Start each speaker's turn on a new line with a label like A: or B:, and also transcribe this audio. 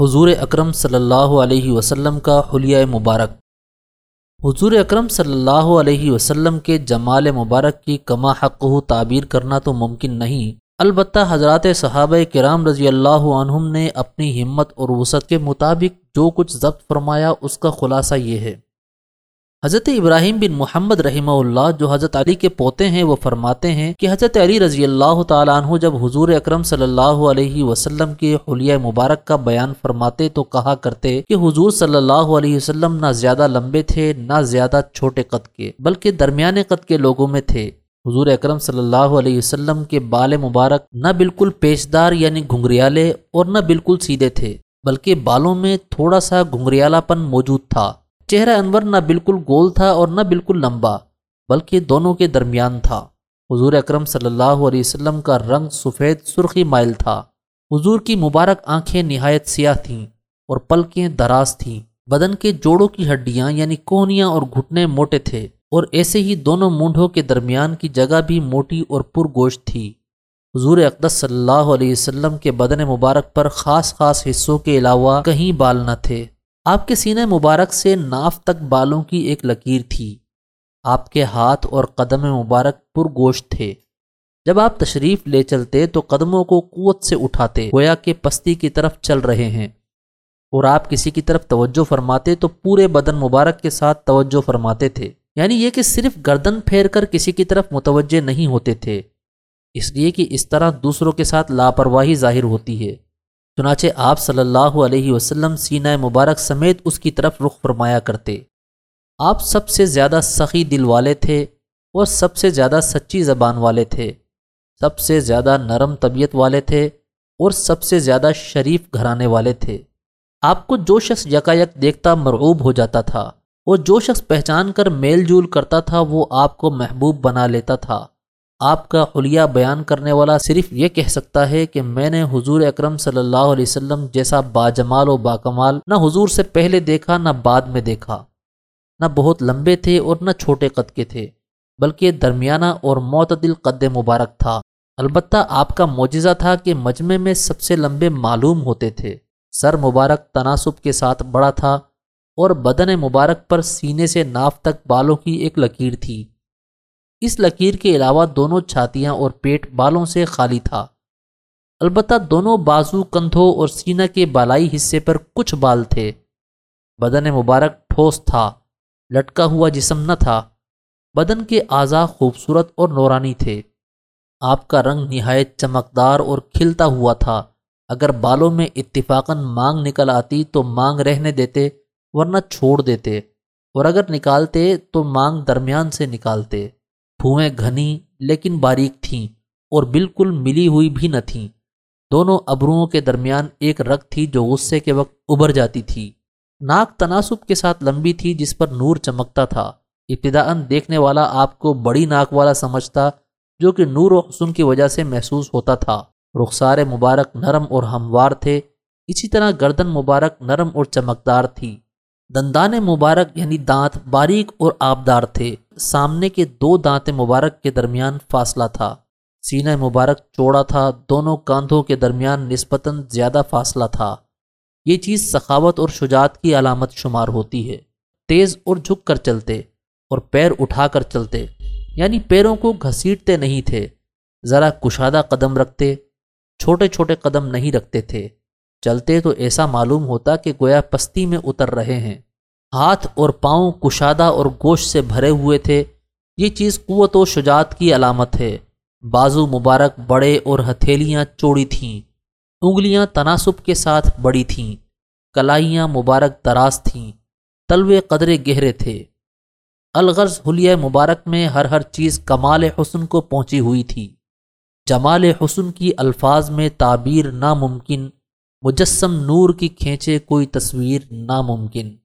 A: حضور اکرم صلی اللہ علیہ وسلم کا حلیہ مبارک۔ حضور اکرم صلی اللہ علیہ وسلم کے جمال مبارک کی کما حق و تعبیر کرنا تو ممکن نہیں، البتہ حضرات صحابہ کرام رضی اللہ عنہم نے اپنی ہمت اور وسعت کے مطابق جو کچھ ضبط فرمایا اس کا خلاصہ یہ ہے۔ حضرت ابراہیم بن محمد رحمہ اللہ جو حضرت علی کے پوتے ہیں، وہ فرماتے ہیں کہ حضرت علی رضی اللہ تعالیٰ عنہ جب حضور اکرم صلی اللہ علیہ وسلم کے حلیہ مبارک کا بیان فرماتے تو کہا کرتے کہ حضور صلی اللہ علیہ وسلم نہ زیادہ لمبے تھے، نہ زیادہ چھوٹے قد کے، بلکہ درمیانے قد کے لوگوں میں تھے۔ حضور اکرم صلی اللہ علیہ وسلم کے بال مبارک نہ بالکل پیشدار یعنی گھنگریالے اور نہ بالکل سیدھے تھے، بلکہ بالوں میں تھوڑا سا گھنگریالا پن موجود تھا۔ چہرہ انور نہ بالکل گول تھا اور نہ بالکل لمبا، بلکہ دونوں کے درمیان تھا۔ حضور اکرم صلی اللہ علیہ وسلم کا رنگ سفید سرخی مائل تھا۔ حضور کی مبارک آنکھیں نہایت سیاہ تھیں اور پلکیں دراز تھیں۔ بدن کے جوڑوں کی ہڈیاں یعنی کوہنیاں اور گھٹنے موٹے تھے اور ایسے ہی دونوں مونڈوں کے درمیان کی جگہ بھی موٹی اور پر گوشت تھی۔ حضور اقدس صلی اللہ علیہ وسلم کے بدن مبارک پر خاص خاص حصوں کے علاوہ کہیں بال نہ تھے۔ آپ کے سینہ مبارک سے ناف تک بالوں کی ایک لکیر تھی۔ آپ کے ہاتھ اور قدم مبارک پر گوشت تھے۔ جب آپ تشریف لے چلتے تو قدموں کو قوت سے اٹھاتے، گویا کہ پستی کی طرف چل رہے ہیں۔ اور آپ کسی کی طرف توجہ فرماتے تو پورے بدن مبارک کے ساتھ توجہ فرماتے تھے۔ یعنی یہ کہ صرف گردن پھیر کر کسی کی طرف متوجہ نہیں ہوتے تھے۔ اس لیے کہ اس طرح دوسروں کے ساتھ لاپرواہی ظاہر ہوتی ہے۔ چنانچہ آپ صلی اللہ علیہ وسلم سینہ مبارک سمیت اس کی طرف رخ فرمایا کرتے۔ آپ سب سے زیادہ سخی دل والے تھے اور سب سے زیادہ سچی زبان والے تھے۔ سب سے زیادہ نرم طبیعت والے تھے اور سب سے زیادہ شریف گھرانے والے تھے۔ آپ کو جو شخص یکایک دیکھتا مرعوب ہو جاتا تھا اور جو شخص پہچان کر میل جول کرتا تھا وہ آپ کو محبوب بنا لیتا تھا۔ آپ کا حلیہ بیان کرنے والا صرف یہ کہہ سکتا ہے کہ میں نے حضور اکرم صلی اللہ علیہ وسلم جیسا باجمال و باکمال نہ حضور سے پہلے دیکھا، نہ بعد میں دیکھا۔ نہ بہت لمبے تھے اور نہ چھوٹے قد کے تھے، بلکہ درمیانہ اور معتدل قد مبارک تھا۔ البتہ آپ کا معجزہ تھا کہ مجمع میں سب سے لمبے معلوم ہوتے تھے۔ سر مبارک تناسب کے ساتھ بڑا تھا اور بدن مبارک پر سینے سے ناف تک بالوں کی ایک لکیر تھی۔ اس لکیر کے علاوہ دونوں چھاتیاں اور پیٹ بالوں سے خالی تھا۔ البتہ دونوں بازو کندھوں اور سینہ کے بالائی حصے پر کچھ بال تھے۔ بدن مبارک ٹھوس تھا، لٹکا ہوا جسم نہ تھا۔ بدن کے اعضاء خوبصورت اور نورانی تھے۔ آپ کا رنگ نہایت چمکدار اور کھلتا ہوا تھا۔ اگر بالوں میں اتفاقاً مانگ نکل آتی تو مانگ رہنے دیتے، ورنہ چھوڑ دیتے۔ اور اگر نکالتے تو مانگ درمیان سے نکالتے۔ پھوئیں گھنی لیکن باریک تھیں اور بالکل ملی ہوئی بھی نہ تھیں۔ دونوں ابروؤں کے درمیان ایک رگ تھی جو غصے کے وقت ابھر جاتی تھی۔ ناک تناسب کے ساتھ لمبی تھی جس پر نور چمکتا تھا۔ ابتدا دیکھنے والا آپ کو بڑی ناک والا سمجھتا جو کہ نور و حسن کی وجہ سے محسوس ہوتا تھا۔ رخسار مبارک نرم اور ہموار تھے۔ اسی طرح گردن مبارک نرم اور چمکدار تھی۔ دندان مبارک یعنی دانت باریک اور آبدار تھے۔ سامنے کے دو دانت مبارک کے درمیان فاصلہ تھا۔ سینہ مبارک چوڑا تھا، دونوں کاندھوں کے درمیان نسبتاً زیادہ فاصلہ تھا۔ یہ چیز سخاوت اور شجاعت کی علامت شمار ہوتی ہے۔ تیز اور جھک کر چلتے اور پیر اٹھا کر چلتے یعنی پیروں کو گھسیٹتے نہیں تھے۔ ذرا کشادہ قدم رکھتے، چھوٹے چھوٹے قدم نہیں رکھتے تھے۔ چلتے تو ایسا معلوم ہوتا کہ گویا پستی میں اتر رہے ہیں۔ ہاتھ اور پاؤں کشادہ اور گوشت سے بھرے ہوئے تھے۔ یہ چیز قوت و شجاعت کی علامت ہے۔ بازو مبارک بڑے اور ہتھیلیاں چوڑی تھیں۔ انگلیاں تناسب کے ساتھ بڑی تھیں۔ کلائیاں مبارک دراز تھیں۔ تلوے قدرے گہرے تھے۔ الغرض حلیہ مبارک میں ہر ہر چیز کمال حسن کو پہنچی ہوئی تھی۔ جمال حسن کی الفاظ میں تعبیر ناممکن، مجسم نور کی کھینچے کوئی تصویر ناممکن۔